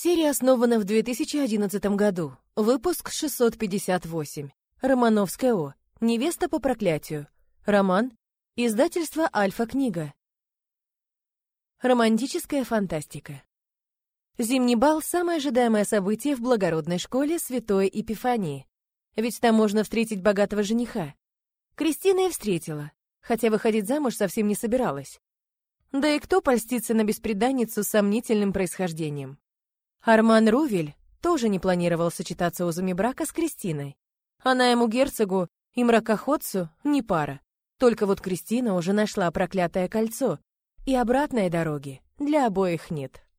Серия основана в 2011 году. Выпуск 658. Романовская О. Невеста по проклятию. Роман. Издательство «Альфа-книга». Романтическая фантастика. Зимний бал – самое ожидаемое событие в благородной школе Святой Епифании. Ведь там можно встретить богатого жениха. Кристина и встретила, хотя выходить замуж совсем не собиралась. Да и кто польстится на беспреданницу с сомнительным происхождением? Арман Рувель тоже не планировал сочетаться узами брака с Кристиной. Она ему герцогу и мракоходцу не пара. Только вот Кристина уже нашла проклятое кольцо, и обратной дороги для обоих нет.